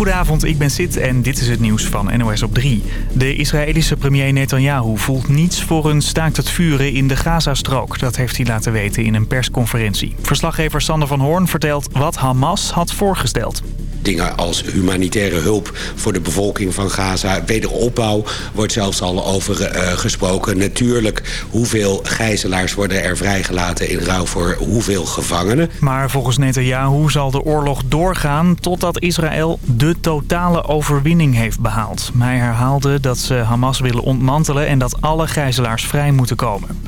Goedenavond, ik ben Sid en dit is het nieuws van NOS op 3. De Israëlische premier Netanyahu voelt niets voor een staakt het vuren in de Gazastrook. Dat heeft hij laten weten in een persconferentie. Verslaggever Sander van Hoorn vertelt wat Hamas had voorgesteld. Dingen als humanitaire hulp voor de bevolking van Gaza. Wederopbouw wordt zelfs al over uh, gesproken. Natuurlijk, hoeveel gijzelaars worden er vrijgelaten in ruil voor hoeveel gevangenen. Maar volgens Netanyahu zal de oorlog doorgaan totdat Israël de totale overwinning heeft behaald. Hij herhaalde dat ze Hamas willen ontmantelen en dat alle gijzelaars vrij moeten komen.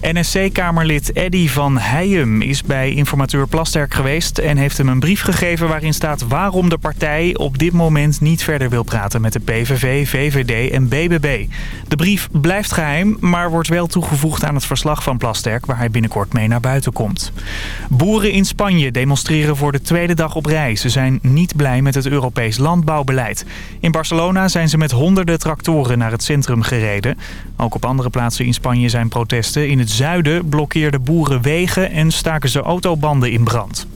NSC-kamerlid Eddy van Heijem is bij informateur Plasterk geweest en heeft hem een brief gegeven waarin staat waarom waarom de partij op dit moment niet verder wil praten met de PVV, VVD en BBB. De brief blijft geheim, maar wordt wel toegevoegd aan het verslag van Plasterk... waar hij binnenkort mee naar buiten komt. Boeren in Spanje demonstreren voor de tweede dag op rij. Ze zijn niet blij met het Europees landbouwbeleid. In Barcelona zijn ze met honderden tractoren naar het centrum gereden. Ook op andere plaatsen in Spanje zijn protesten. In het zuiden blokkeerden boeren wegen en staken ze autobanden in brand.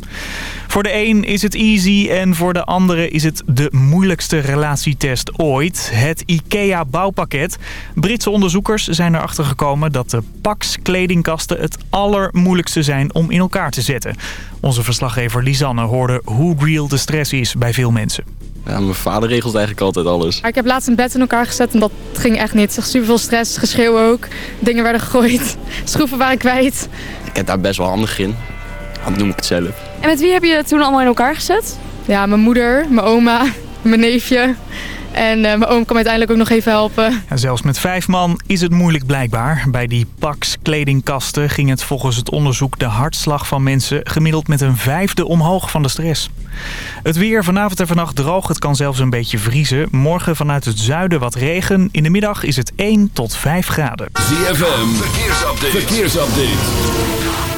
Voor de een is het easy en voor de andere is het de moeilijkste relatietest ooit. Het IKEA bouwpakket. Britse onderzoekers zijn erachter gekomen dat de Pax kledingkasten het allermoeilijkste zijn om in elkaar te zetten. Onze verslaggever Lisanne hoorde hoe real de stress is bij veel mensen. Ja, mijn vader regelt eigenlijk altijd alles. Ik heb laatst een bed in elkaar gezet en dat ging echt niet. Super veel stress, geschreeuw ook. Dingen werden gegooid, schroeven waren kwijt. Ik heb daar best wel handig in. Dat noem ik het zelf. En met wie heb je het toen allemaal in elkaar gezet? Ja, mijn moeder, mijn oma, mijn neefje. En uh, mijn oom kwam uiteindelijk ook nog even helpen. Ja, zelfs met vijf man is het moeilijk blijkbaar. Bij die Pax kledingkasten ging het volgens het onderzoek de hartslag van mensen gemiddeld met een vijfde omhoog van de stress. Het weer vanavond en vannacht droog. Het kan zelfs een beetje vriezen. Morgen vanuit het zuiden wat regen. In de middag is het 1 tot 5 graden. ZFM, verkeersupdate. verkeersupdate.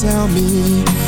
Tell me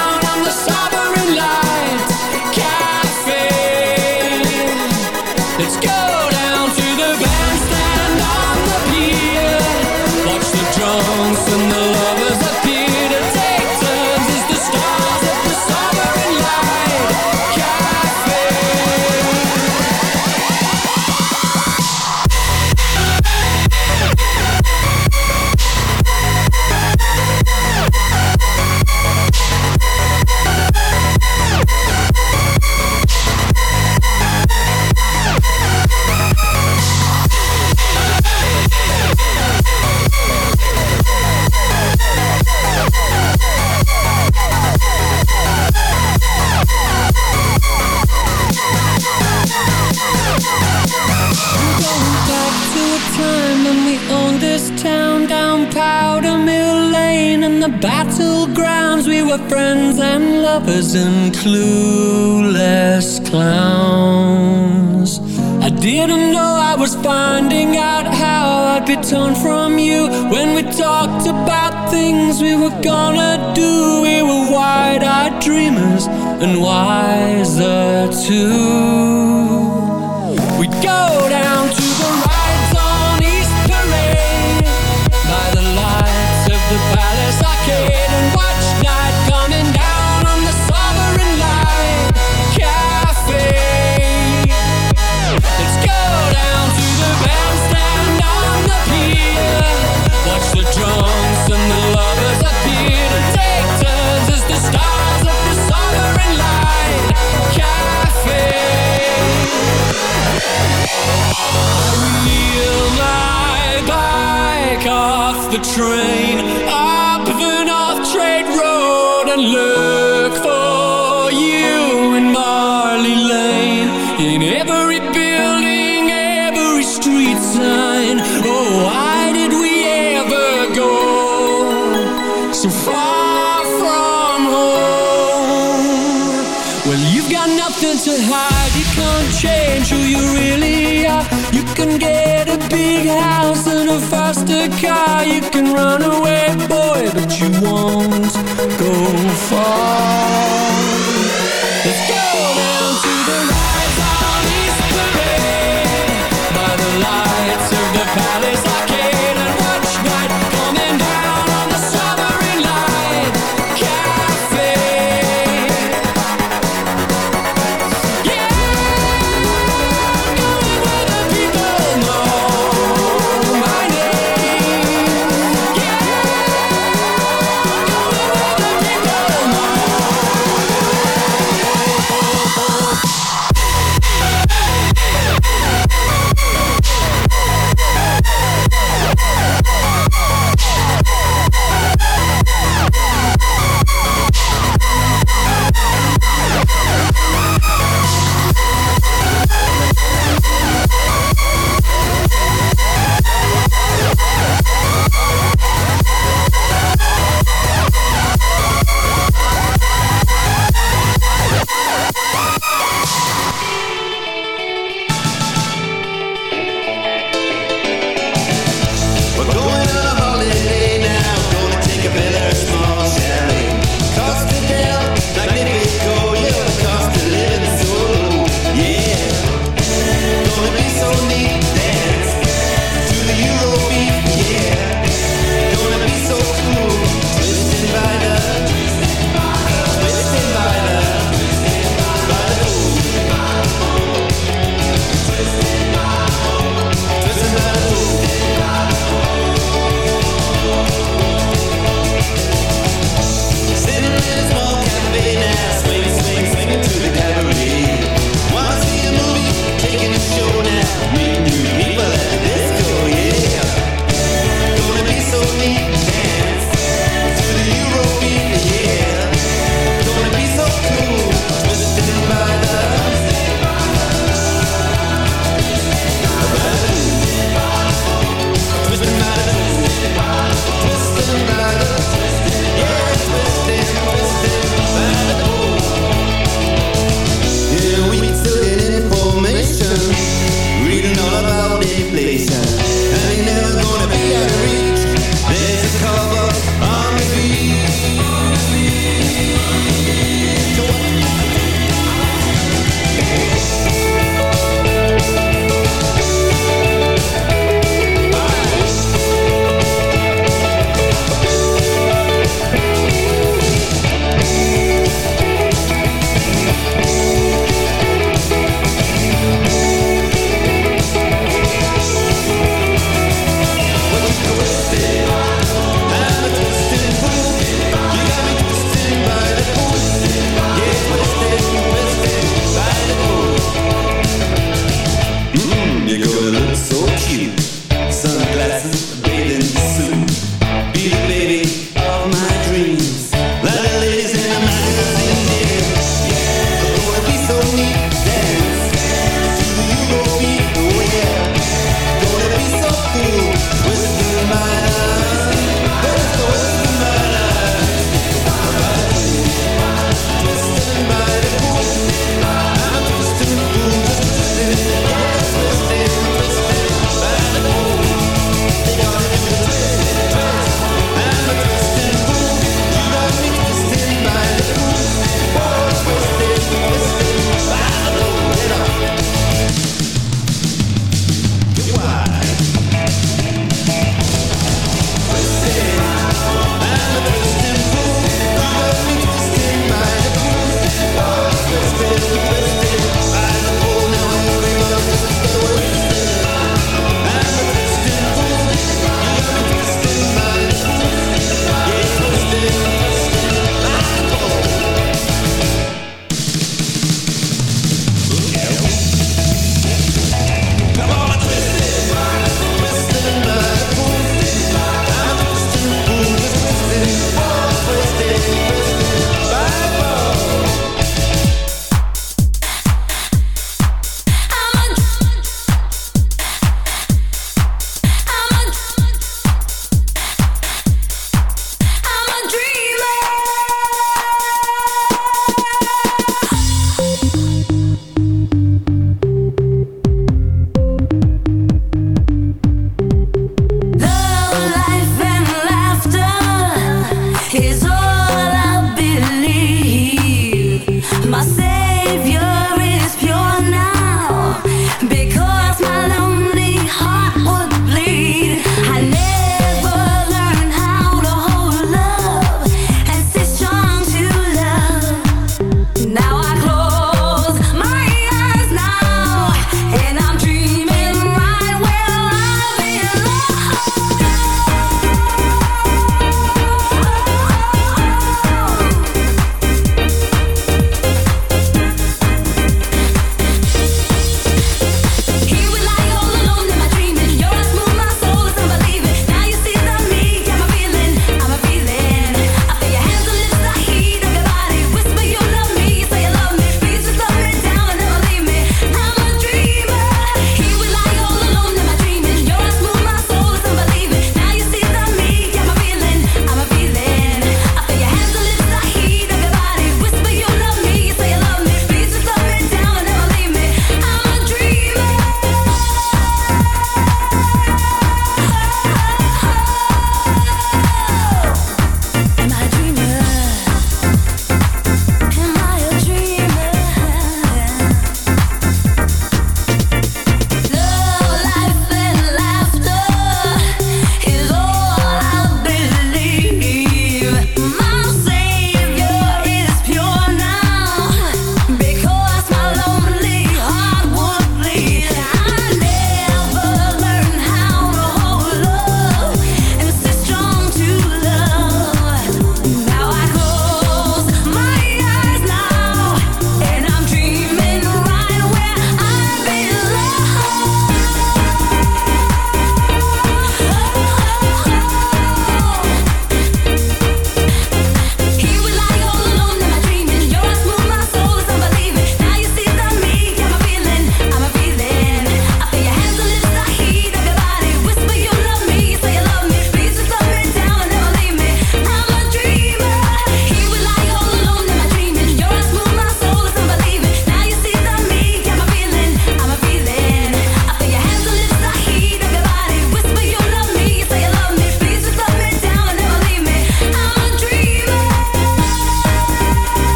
you can run away, boy, but you won't go far.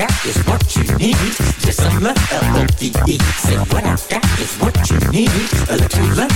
got is what you need. Just a little L-O-V-E. Say what I got is what you need. A little love.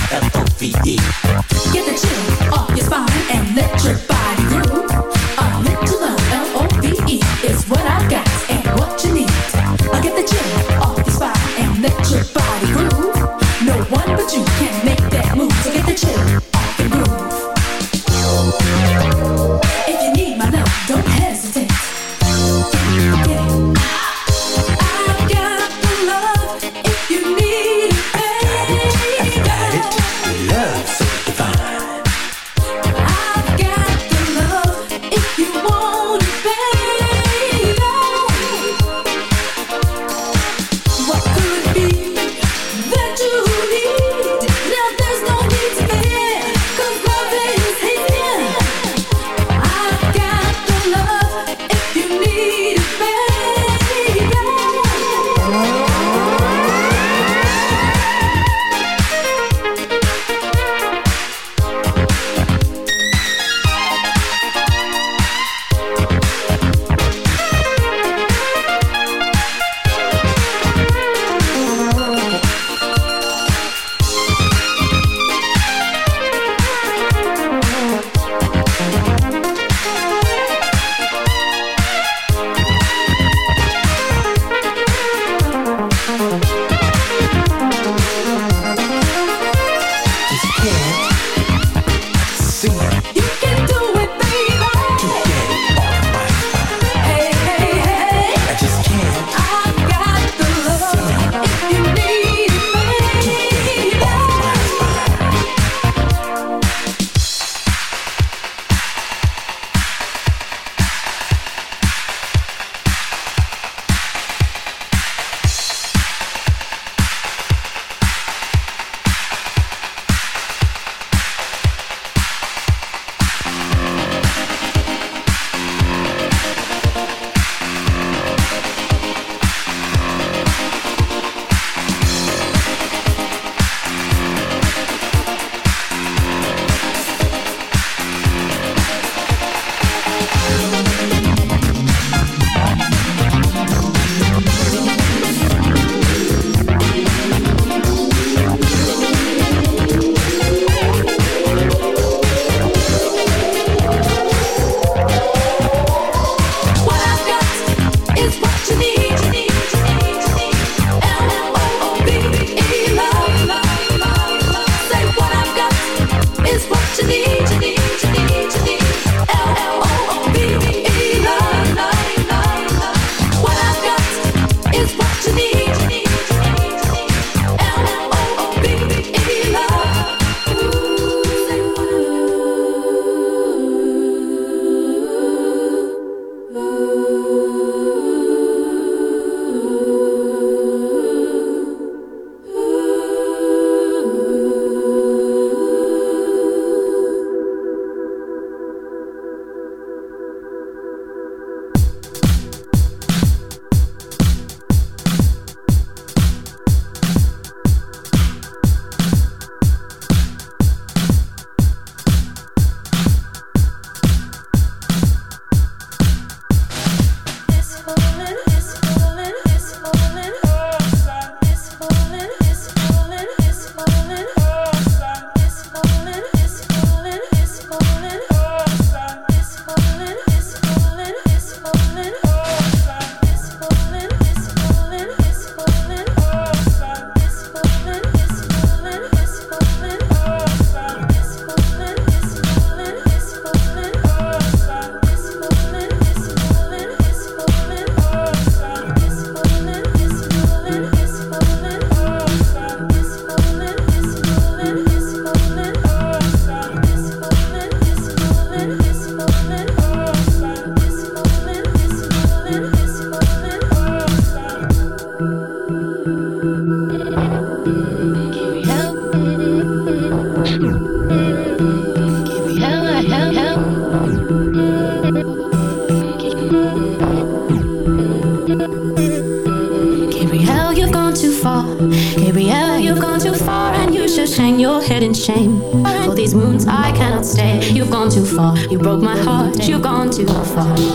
fun.